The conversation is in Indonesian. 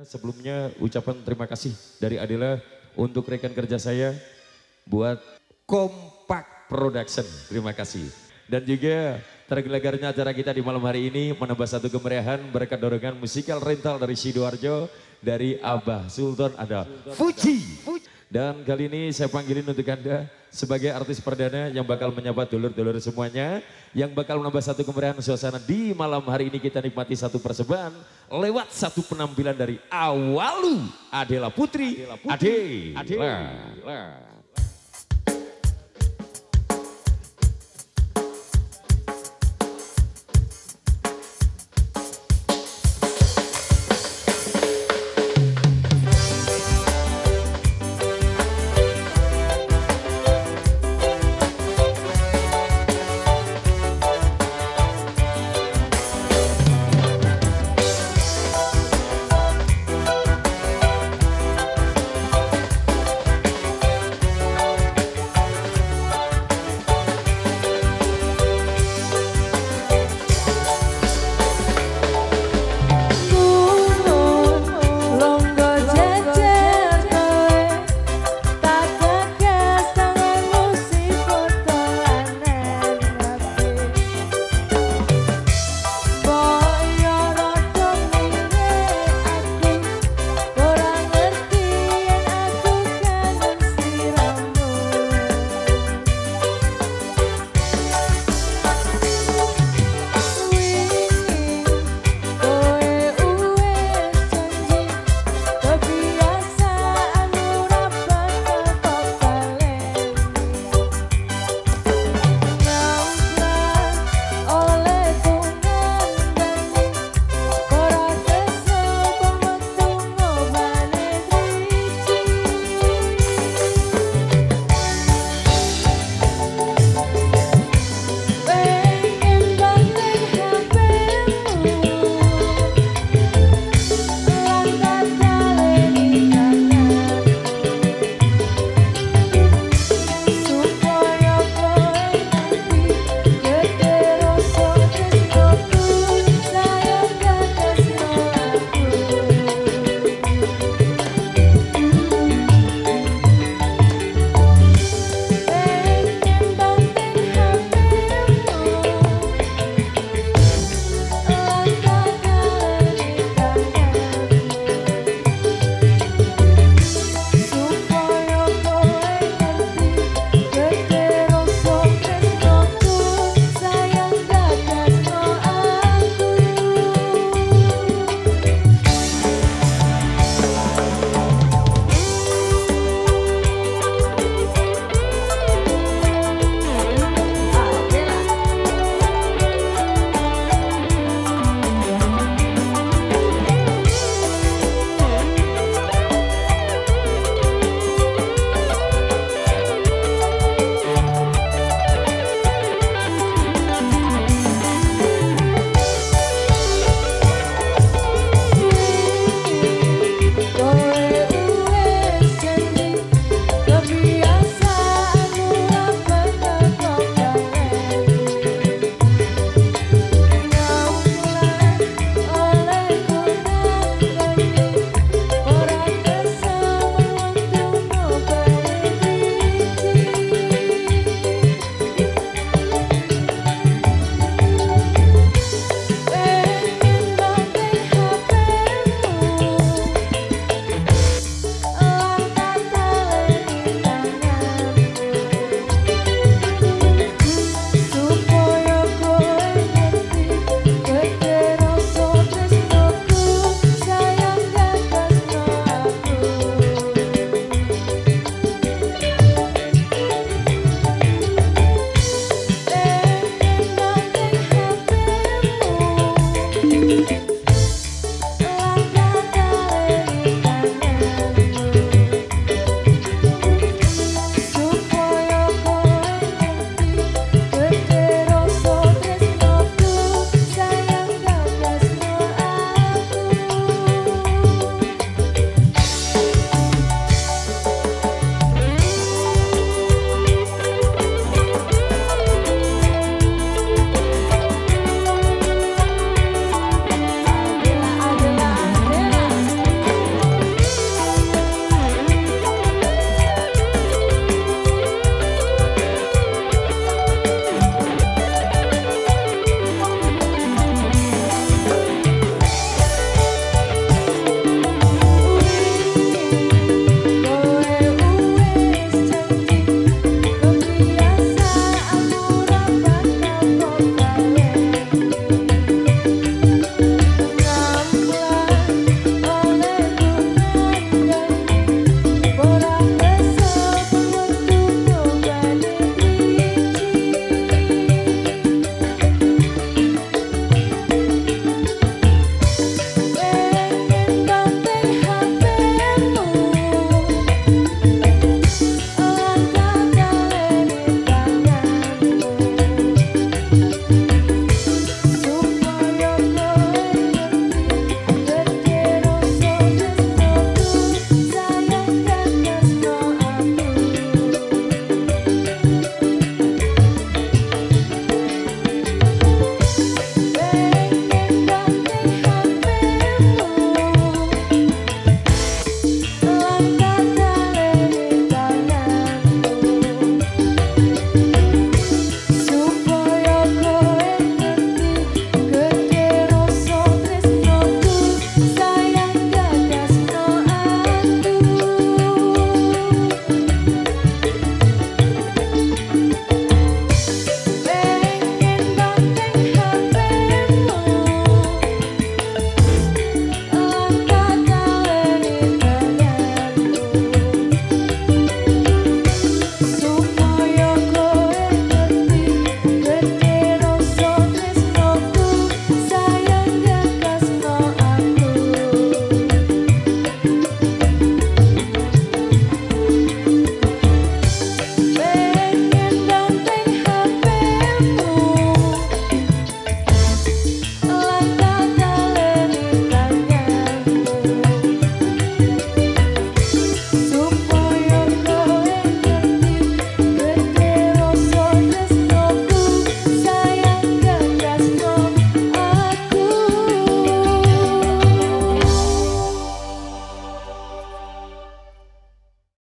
Sebelumnya ucapan terima kasih dari Adela untuk rekan kerja saya buat Kompak Production. Terima kasih. Dan juga tergelegarnya acara kita di malam hari ini menambah satu kemeriahan berkat dorongan musikal rental dari Sidoarjo dari Abah Sultan ada Fuji. Dan kali ini saya panggilin untuk Anda sebagai artis perdana yang bakal menyapa dulur-dulur semuanya. Yang bakal menambah satu kemeriahan suasana di malam hari ini kita nikmati satu persembahan lewat satu penampilan dari Awalu Adela Putri. Adela Putri. Adela. Adela.